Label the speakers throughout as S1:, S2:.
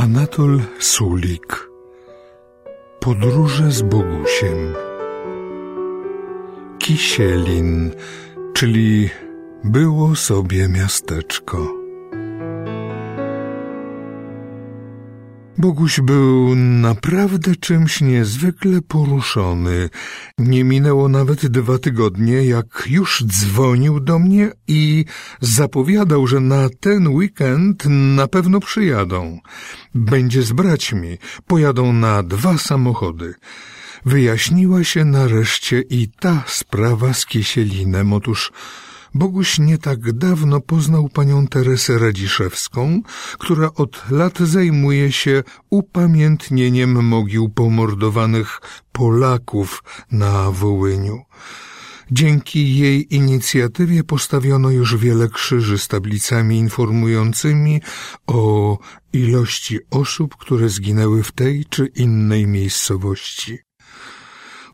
S1: Anatol Sulik Podróże z Bogusiem Kisielin, czyli było sobie miasteczko. Boguś był naprawdę czymś niezwykle poruszony. Nie minęło nawet dwa tygodnie, jak już dzwonił do mnie i zapowiadał, że na ten weekend na pewno przyjadą. Będzie z braćmi, pojadą na dwa samochody. Wyjaśniła się nareszcie i ta sprawa z Kisielinem. Otóż Boguś nie tak dawno poznał panią Teresę Radziszewską, która od lat zajmuje się upamiętnieniem mogił pomordowanych Polaków na Wołyniu. Dzięki jej inicjatywie postawiono już wiele krzyży z tablicami informującymi o ilości osób, które zginęły w tej czy innej miejscowości.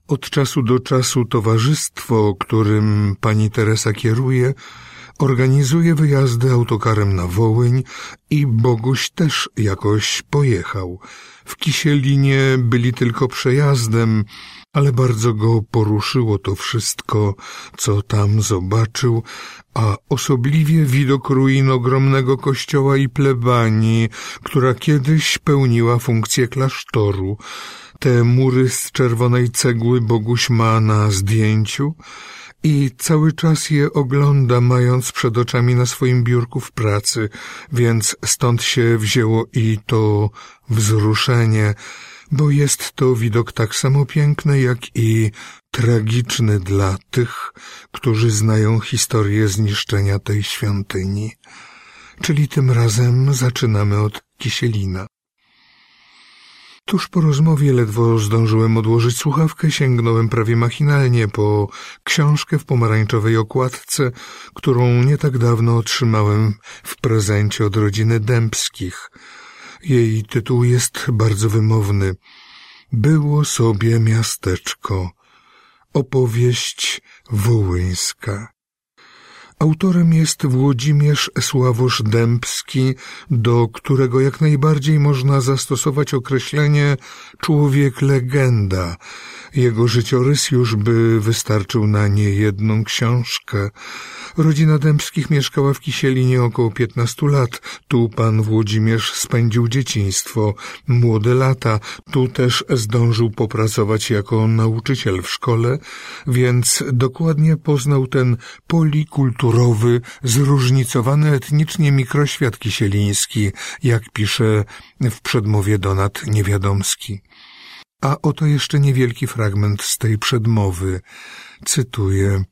S1: Od czasu do czasu towarzystwo, którym pani Teresa kieruje, organizuje wyjazdy autokarem na Wołyń i Boguś też jakoś pojechał. W Kisielinie byli tylko przejazdem, ale bardzo go poruszyło to wszystko, co tam zobaczył, a osobliwie widok ruin ogromnego kościoła i plebanii, która kiedyś pełniła funkcję klasztoru, te mury z czerwonej cegły Boguś ma na zdjęciu i cały czas je ogląda, mając przed oczami na swoim biurku w pracy, więc stąd się wzięło i to wzruszenie, bo jest to widok tak samo piękny, jak i tragiczny dla tych, którzy znają historię zniszczenia tej świątyni. Czyli tym razem zaczynamy od Kisielina. Tuż po rozmowie ledwo zdążyłem odłożyć słuchawkę, sięgnąłem prawie machinalnie po książkę w pomarańczowej okładce, którą nie tak dawno otrzymałem w prezencie od rodziny Dębskich. Jej tytuł jest bardzo wymowny. Było sobie miasteczko. Opowieść wołyńska. Autorem jest Włodzimierz Sławosz Dębski, do którego jak najbardziej można zastosować określenie człowiek legenda. Jego życiorys już by wystarczył na niejedną książkę. Rodzina Dębskich mieszkała w Kisielinie około piętnastu lat. Tu pan Włodzimierz spędził dzieciństwo, młode lata. Tu też zdążył popracować jako nauczyciel w szkole, więc dokładnie poznał ten polikulturowy, zróżnicowany etnicznie mikroświat kisieliński, jak pisze w przedmowie Donat Niewiadomski. A oto jeszcze niewielki fragment z tej przedmowy. Cytuję.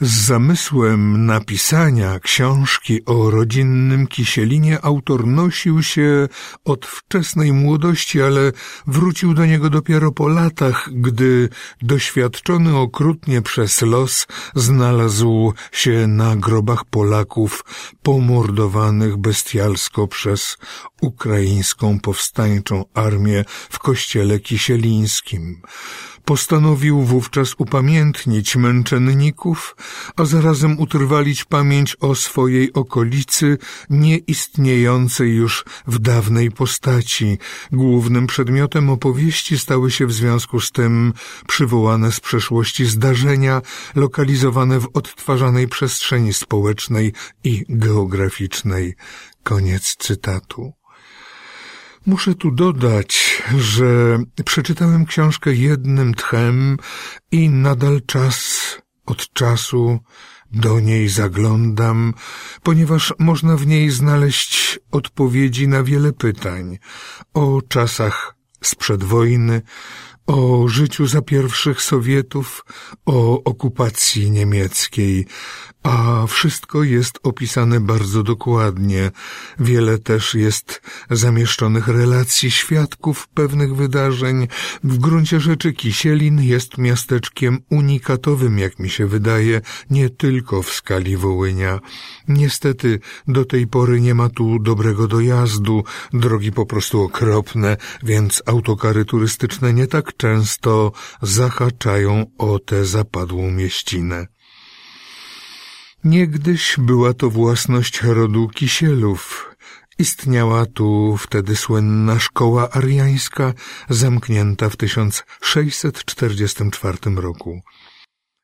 S1: Z zamysłem napisania książki o rodzinnym Kisielinie autor nosił się od wczesnej młodości, ale wrócił do niego dopiero po latach, gdy doświadczony okrutnie przez los znalazł się na grobach Polaków pomordowanych bestialsko przez ukraińską powstańczą armię w kościele kisielińskim. Postanowił wówczas upamiętnić męczenników, a zarazem utrwalić pamięć o swojej okolicy, nieistniejącej już w dawnej postaci. Głównym przedmiotem opowieści stały się w związku z tym przywołane z przeszłości zdarzenia, lokalizowane w odtwarzanej przestrzeni społecznej i geograficznej. Koniec cytatu. Muszę tu dodać, że przeczytałem książkę jednym tchem i nadal czas od czasu do niej zaglądam, ponieważ można w niej znaleźć odpowiedzi na wiele pytań. O czasach sprzed wojny, o życiu za pierwszych Sowietów, o okupacji niemieckiej, a wszystko jest opisane bardzo dokładnie. Wiele też jest zamieszczonych relacji świadków pewnych wydarzeń. W gruncie rzeczy Kisielin jest miasteczkiem unikatowym, jak mi się wydaje, nie tylko w skali Wołynia. Niestety do tej pory nie ma tu dobrego dojazdu, drogi po prostu okropne, więc autokary turystyczne nie tak często zahaczają o tę zapadłą mieścinę. Niegdyś była to własność rodu Kisielów Istniała tu wtedy słynna szkoła ariańska, zamknięta w 1644 roku.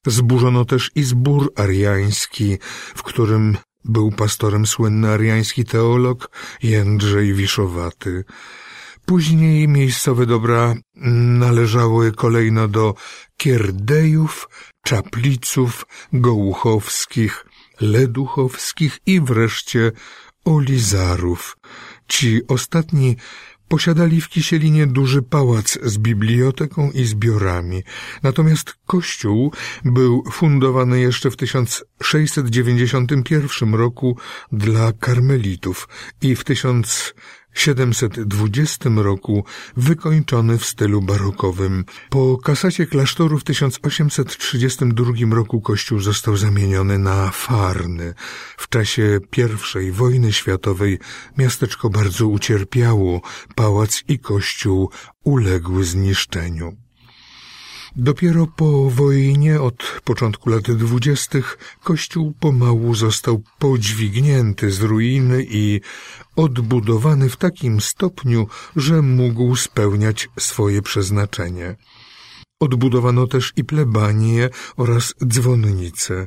S1: Zburzono też i zbór ariański, w którym był pastorem słynny ariański teolog Jędrzej Wiszowaty. Później miejscowe dobra należały kolejno do Kierdejów, Czapliców, Gołuchowskich, Leduchowskich i wreszcie Olizarów. Ci ostatni posiadali w Kisielinie duży pałac z biblioteką i zbiorami. Natomiast kościół był fundowany jeszcze w 1691 roku dla karmelitów i w 1000 720 roku wykończony w stylu barokowym. Po kasacie klasztoru w 1832 roku kościół został zamieniony na farny. W czasie I wojny światowej miasteczko bardzo ucierpiało, pałac i kościół uległy zniszczeniu. Dopiero po wojnie od początku lat dwudziestych kościół pomału został podźwignięty z ruiny i odbudowany w takim stopniu, że mógł spełniać swoje przeznaczenie. Odbudowano też i plebanie oraz dzwonnice.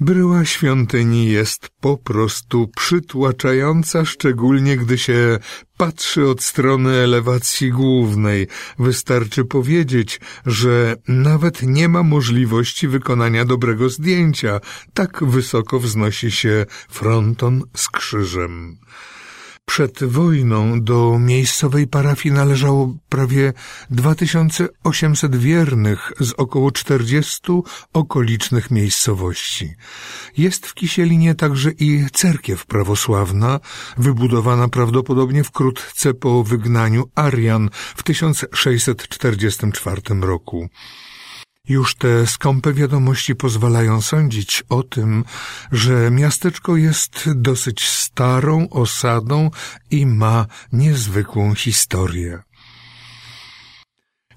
S1: Bryła świątyni jest po prostu przytłaczająca, szczególnie gdy się patrzy od strony elewacji głównej. Wystarczy powiedzieć, że nawet nie ma możliwości wykonania dobrego zdjęcia. Tak wysoko wznosi się fronton z krzyżem. Przed wojną do miejscowej parafii należało prawie 2800 wiernych z około 40 okolicznych miejscowości. Jest w Kisielinie także i cerkiew prawosławna, wybudowana prawdopodobnie wkrótce po wygnaniu Arian w 1644 roku. Już te skąpe wiadomości pozwalają sądzić o tym, że miasteczko jest dosyć starą osadą i ma niezwykłą historię.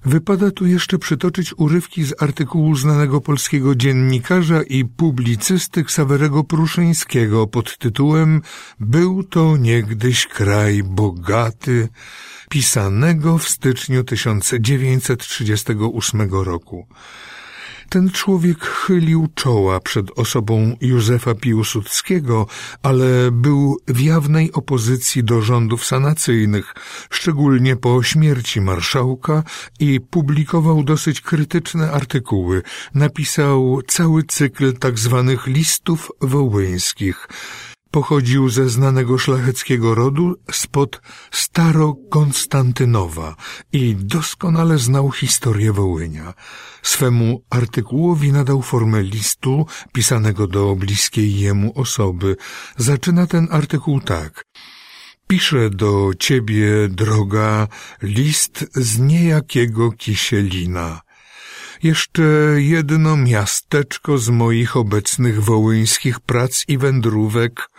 S1: Wypada tu jeszcze przytoczyć urywki z artykułu znanego polskiego dziennikarza i publicysty Ksawerego Pruszyńskiego pod tytułem Był to niegdyś kraj bogaty, pisanego w styczniu 1938 roku. Ten człowiek chylił czoła przed osobą Józefa Piłsudskiego, ale był w jawnej opozycji do rządów sanacyjnych, szczególnie po śmierci marszałka i publikował dosyć krytyczne artykuły. Napisał cały cykl tak zwanych listów wołyńskich. Pochodził ze znanego szlacheckiego rodu spod Staro-Konstantynowa i doskonale znał historię Wołynia. Swemu artykułowi nadał formę listu pisanego do bliskiej jemu osoby. Zaczyna ten artykuł tak. Piszę do ciebie, droga, list z niejakiego Kisielina. Jeszcze jedno miasteczko z moich obecnych wołyńskich prac i wędrówek,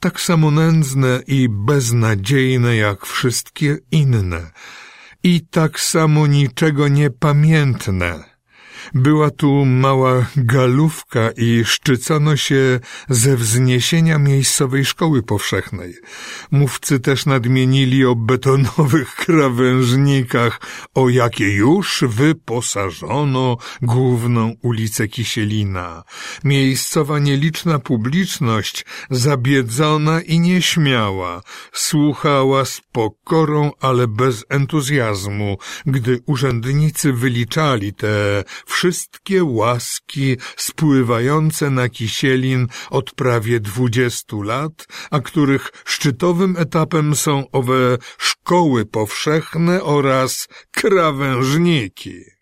S1: tak samo nędzne i beznadziejne jak wszystkie inne, i tak samo niczego niepamiętne. Była tu mała galówka i szczycono się ze wzniesienia miejscowej szkoły powszechnej. Mówcy też nadmienili o betonowych krawężnikach, o jakie już wyposażono główną ulicę Kisielina. Miejscowa nieliczna publiczność, zabiedzona i nieśmiała, słuchała z pokorą, ale bez entuzjazmu, gdy urzędnicy wyliczali te wszystkie łaski spływające na Kisielin od prawie dwudziestu lat, a których szczytowym etapem są owe szkoły powszechne oraz krawężniki.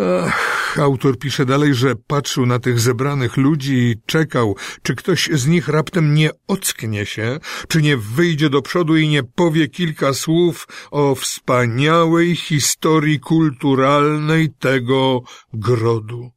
S1: Ach, autor pisze dalej, że patrzył na tych zebranych ludzi i czekał, czy ktoś z nich raptem nie ocknie się, czy nie wyjdzie do przodu i nie powie kilka słów o wspaniałej historii kulturalnej tego grodu.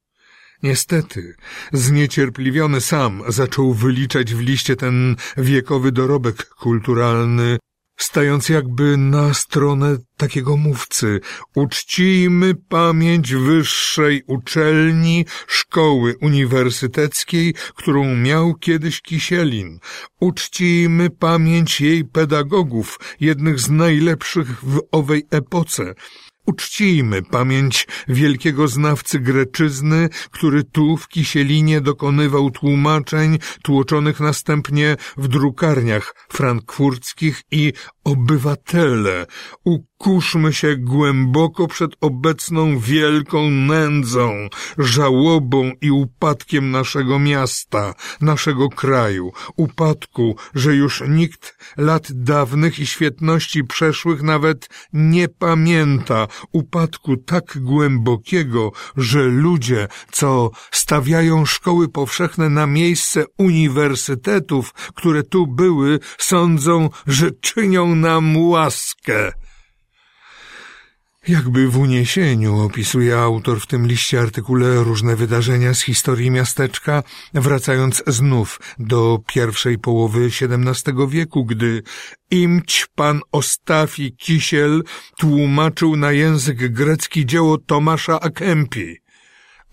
S1: Niestety, zniecierpliwiony sam zaczął wyliczać w liście ten wiekowy dorobek kulturalny stając jakby na stronę takiego mówcy. Uczcijmy pamięć wyższej uczelni szkoły uniwersyteckiej, którą miał kiedyś Kisielin. Uczcijmy pamięć jej pedagogów, jednych z najlepszych w owej epoce. Uczcijmy pamięć wielkiego znawcy greczyzny, który tu w Kisielinie dokonywał tłumaczeń, tłoczonych następnie w drukarniach frankfurckich i obywatele. Ukuszmy się głęboko przed obecną wielką nędzą, żałobą i upadkiem naszego miasta, naszego kraju. Upadku, że już nikt lat dawnych i świetności przeszłych nawet nie pamięta. Upadku tak głębokiego, że ludzie, co stawiają szkoły powszechne na miejsce uniwersytetów, które tu były, sądzą, że czynią nam łaskę. Jakby w uniesieniu opisuje autor w tym liście artykule różne wydarzenia z historii miasteczka, wracając znów do pierwszej połowy XVII wieku, gdy imć pan Ostafi Kisiel tłumaczył na język grecki dzieło Tomasza Akempi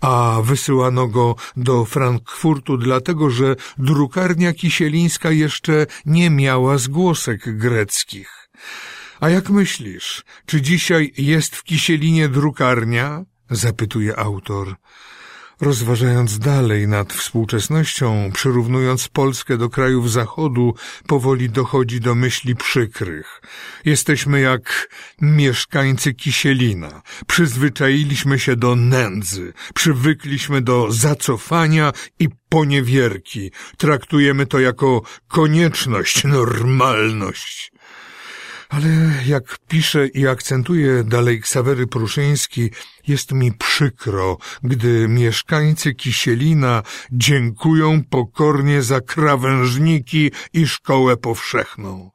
S1: a wysyłano go do Frankfurtu dlatego, że drukarnia kisielińska jeszcze nie miała zgłosek greckich. A jak myślisz, czy dzisiaj jest w Kisielinie drukarnia? zapytuje autor. Rozważając dalej nad współczesnością, przyrównując Polskę do krajów Zachodu, powoli dochodzi do myśli przykrych. Jesteśmy jak mieszkańcy Kisielina. Przyzwyczailiśmy się do nędzy, przywykliśmy do zacofania i poniewierki. Traktujemy to jako konieczność, normalność. Ale jak pisze i akcentuje dalej Ksawery Pruszyński, jest mi przykro, gdy mieszkańcy Kisielina dziękują pokornie za krawężniki i szkołę powszechną.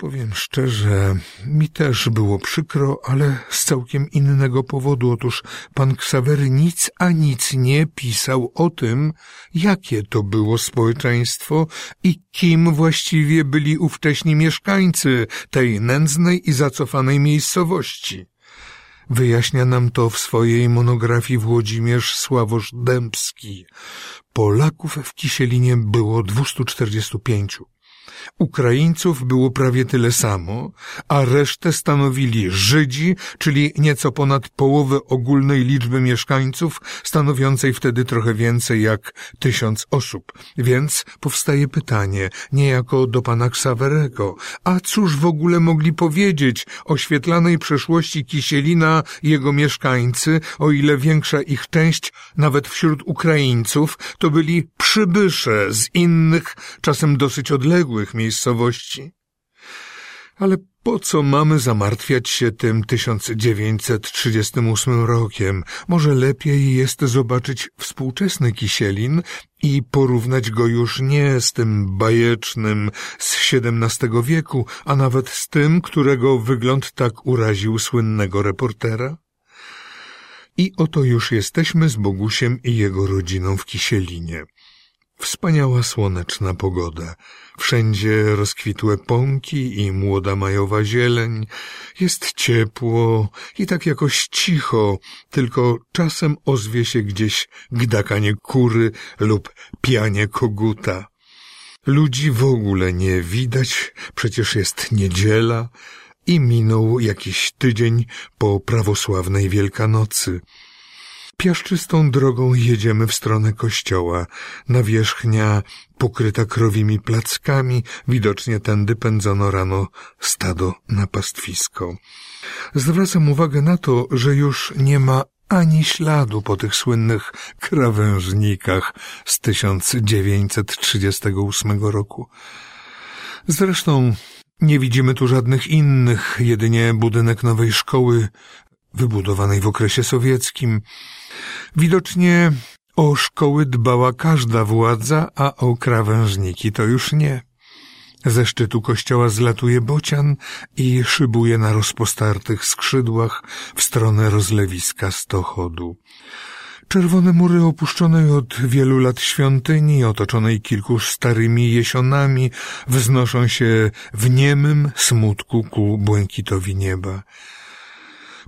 S1: Powiem szczerze, mi też było przykro, ale z całkiem innego powodu. Otóż pan Ksawery nic a nic nie pisał o tym, jakie to było społeczeństwo i kim właściwie byli ówcześni mieszkańcy tej nędznej i zacofanej miejscowości. Wyjaśnia nam to w swojej monografii Włodzimierz Sławosz Dębski. Polaków w Kisielinie było 245. Ukraińców było prawie tyle samo, a resztę stanowili Żydzi, czyli nieco ponad połowę ogólnej liczby mieszkańców, stanowiącej wtedy trochę więcej jak tysiąc osób. Więc powstaje pytanie, niejako do pana Ksawerego, a cóż w ogóle mogli powiedzieć o świetlanej przeszłości Kisielina jego mieszkańcy, o ile większa ich część, nawet wśród Ukraińców, to byli przybysze z innych, czasem dosyć odległych miejscowości. Ale po co mamy zamartwiać się tym 1938 rokiem? Może lepiej jest zobaczyć współczesny Kisielin i porównać go już nie z tym bajecznym z XVII wieku, a nawet z tym, którego wygląd tak uraził słynnego reportera? I oto już jesteśmy z Bogusiem i jego rodziną w Kisielinie. Wspaniała słoneczna pogoda. Wszędzie rozkwitłe pąki i młoda majowa zieleń. Jest ciepło i tak jakoś cicho, tylko czasem ozwie się gdzieś gdakanie kury lub pianie koguta. Ludzi w ogóle nie widać, przecież jest niedziela i minął jakiś tydzień po prawosławnej Wielkanocy. Piaszczystą drogą jedziemy w stronę kościoła. Nawierzchnia pokryta krowimi plackami, widocznie tędy pędzono rano stado na pastwisko. Zwracam uwagę na to, że już nie ma ani śladu po tych słynnych krawężnikach z 1938 roku. Zresztą nie widzimy tu żadnych innych, jedynie budynek nowej szkoły, wybudowanej w okresie sowieckim, Widocznie o szkoły dbała każda władza, a o krawężniki to już nie. Ze szczytu kościoła zlatuje bocian i szybuje na rozpostartych skrzydłach w stronę rozlewiska stochodu. Czerwone mury opuszczonej od wielu lat świątyni, otoczonej kilku starymi jesionami, wznoszą się w niemym smutku ku błękitowi nieba.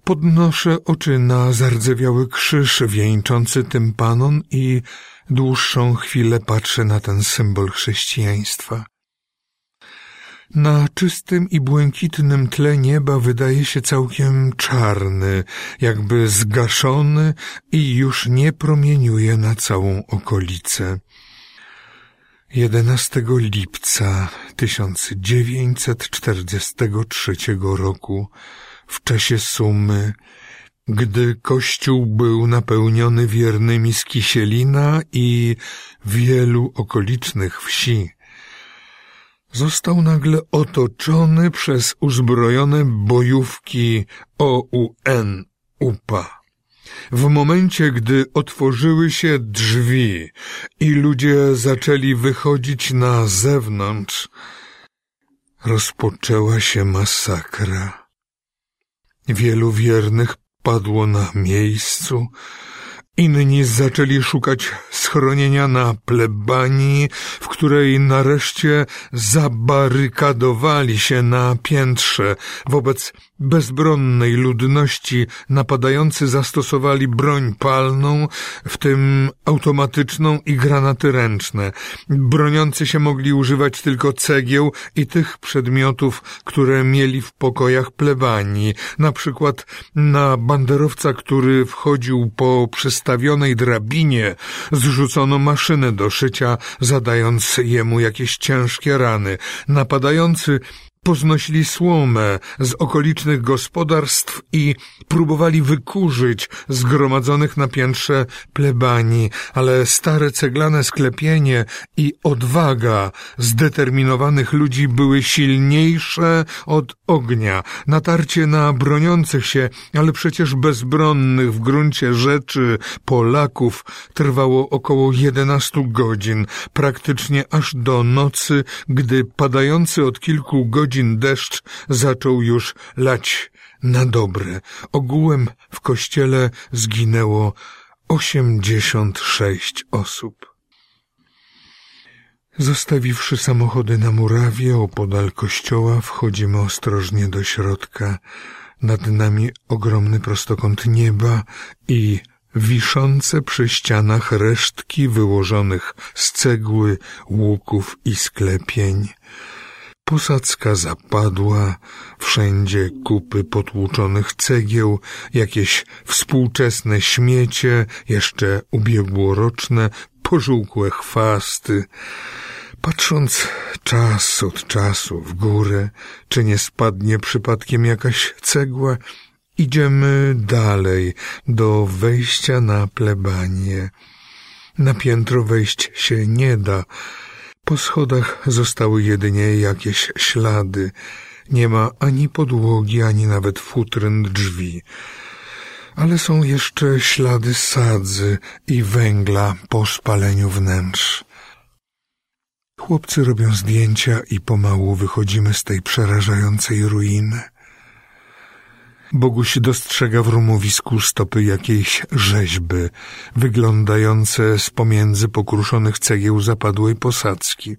S1: Podnoszę oczy na zardzewiały krzyż wieńczący tympanon i dłuższą chwilę patrzę na ten symbol chrześcijaństwa. Na czystym i błękitnym tle nieba wydaje się całkiem czarny, jakby zgaszony i już nie promieniuje na całą okolicę. 11 lipca 1943 roku, w czasie sumy, gdy kościół był napełniony wiernymi z Kisielina i wielu okolicznych wsi, został nagle otoczony przez uzbrojone bojówki OUN UPA. W momencie, gdy otworzyły się drzwi i ludzie zaczęli wychodzić na zewnątrz, rozpoczęła się masakra. Wielu wiernych padło na miejscu, Inni zaczęli szukać schronienia na plebanii, w której nareszcie zabarykadowali się na piętrze. Wobec bezbronnej ludności napadający zastosowali broń palną, w tym automatyczną i granaty ręczne. Broniący się mogli używać tylko cegieł i tych przedmiotów, które mieli w pokojach plebanii, na przykład na banderowca, który wchodził po przystawionej drabinie, zrzucono maszynę do szycia, zadając jemu jakieś ciężkie rany. Napadający poznosili słomę z okolicznych gospodarstw i próbowali wykurzyć zgromadzonych na piętrze plebanii, ale stare ceglane sklepienie i odwaga zdeterminowanych ludzi były silniejsze od ognia. Natarcie na broniących się, ale przecież bezbronnych w gruncie rzeczy Polaków trwało około jedenastu godzin, praktycznie aż do nocy, gdy padający od kilku godzin godzin deszcz zaczął już lać na dobre. Ogółem w kościele zginęło osiemdziesiąt sześć osób. Zostawiwszy samochody na murawie opodal kościoła, wchodzimy ostrożnie do środka. Nad nami ogromny prostokąt nieba i wiszące przy ścianach resztki wyłożonych z cegły, łuków i sklepień. Posadzka zapadła, wszędzie kupy potłuczonych cegieł, jakieś współczesne śmiecie, jeszcze ubiegłoroczne, pożółkłe chwasty. Patrząc czas od czasu w górę, czy nie spadnie przypadkiem jakaś cegła, idziemy dalej do wejścia na plebanie. Na piętro wejść się nie da, po schodach zostały jedynie jakieś ślady. Nie ma ani podłogi, ani nawet futryn drzwi. Ale są jeszcze ślady sadzy i węgla po spaleniu wnętrz. Chłopcy robią zdjęcia i pomału wychodzimy z tej przerażającej ruiny. Boguś dostrzega w rumowisku stopy jakiejś rzeźby, wyglądające z pomiędzy pokruszonych cegieł zapadłej posadzki.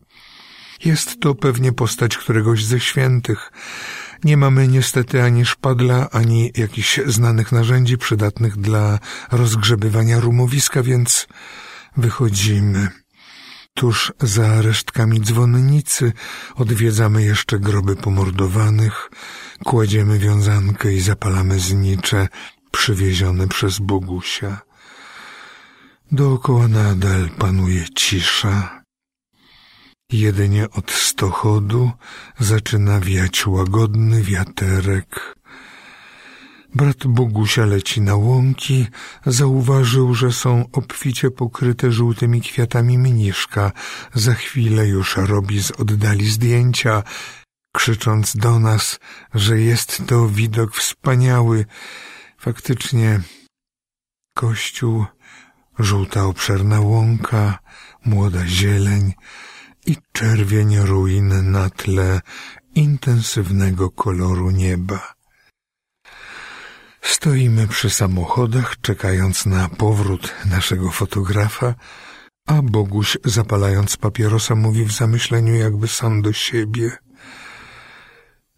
S1: Jest to pewnie postać któregoś ze świętych. Nie mamy niestety ani szpadla, ani jakichś znanych narzędzi przydatnych dla rozgrzebywania rumowiska, więc wychodzimy. Tuż za resztkami dzwonnicy odwiedzamy jeszcze groby pomordowanych, kładziemy wiązankę i zapalamy znicze przywiezione przez Bogusia. Dookoła nadal panuje cisza. Jedynie od stochodu zaczyna wiać łagodny wiaterek, Brat Bogusia leci na łąki, zauważył, że są obficie pokryte żółtymi kwiatami mniszka. Za chwilę już robi z oddali zdjęcia, krzycząc do nas, że jest to widok wspaniały. Faktycznie kościół, żółta obszerna łąka, młoda zieleń i czerwień ruin na tle intensywnego koloru nieba. Stoimy przy samochodach, czekając na powrót naszego fotografa, a Boguś, zapalając papierosa, mówi w zamyśleniu jakby sam do siebie.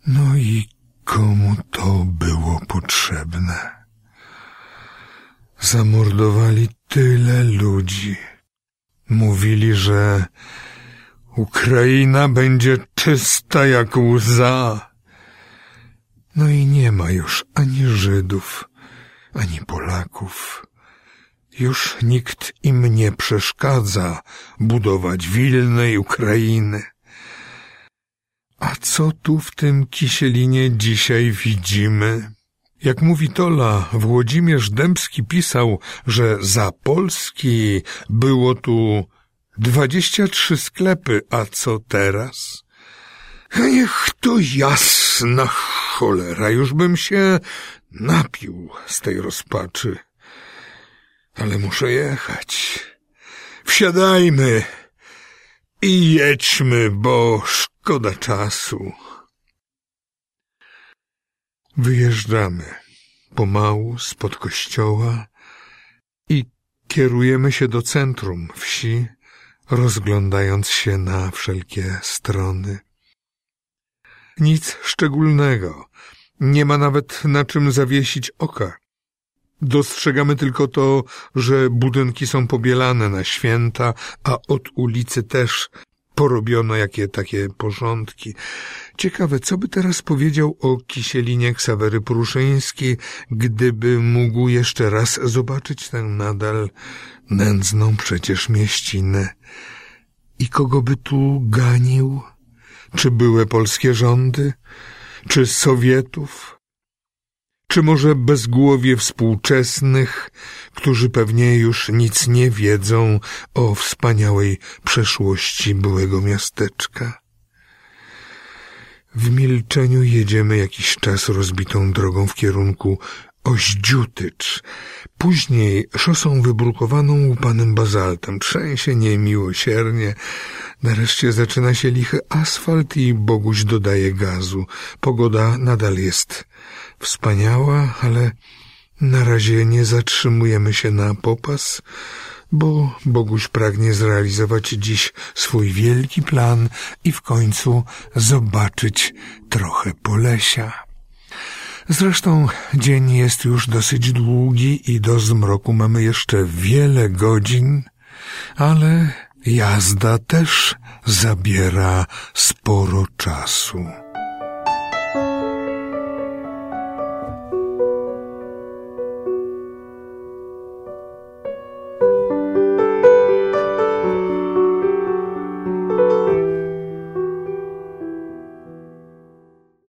S1: No i komu to było potrzebne? Zamordowali tyle ludzi. Mówili, że Ukraina będzie czysta jak łza. No i nie ma już ani Żydów, ani Polaków. Już nikt im nie przeszkadza budować wilnej Ukrainy. A co tu w tym Kisielinie dzisiaj widzimy? Jak mówi Tola, Włodzimierz Dębski pisał, że za Polski było tu dwadzieścia trzy sklepy, a co teraz? Niech to jasna cholera, już bym się napił z tej rozpaczy. Ale muszę jechać. Wsiadajmy i jedźmy, bo szkoda czasu. Wyjeżdżamy pomału spod kościoła i kierujemy się do centrum wsi, rozglądając się na wszelkie strony. Nic szczególnego. Nie ma nawet na czym zawiesić oka. Dostrzegamy tylko to, że budynki są pobielane na święta, a od ulicy też porobiono jakie takie porządki. Ciekawe, co by teraz powiedział o Kisielinie Ksawery Pruszyński, gdyby mógł jeszcze raz zobaczyć tę nadal nędzną przecież mieścinę. I kogo by tu ganił? Czy były polskie rządy? Czy Sowietów? Czy może bezgłowie współczesnych, którzy pewnie już nic nie wiedzą o wspaniałej przeszłości byłego miasteczka? W milczeniu jedziemy jakiś czas rozbitą drogą w kierunku Oździutycz, później szosą wybrukowaną łupanym bazaltem. Trzęsie niemiłosiernie. Nareszcie zaczyna się lichy asfalt i Boguś dodaje gazu. Pogoda nadal jest wspaniała, ale na razie nie zatrzymujemy się na popas, bo Boguś pragnie zrealizować dziś swój wielki plan i w końcu zobaczyć trochę Polesia. Zresztą dzień jest już dosyć długi i do zmroku mamy jeszcze wiele godzin, ale jazda też zabiera sporo czasu.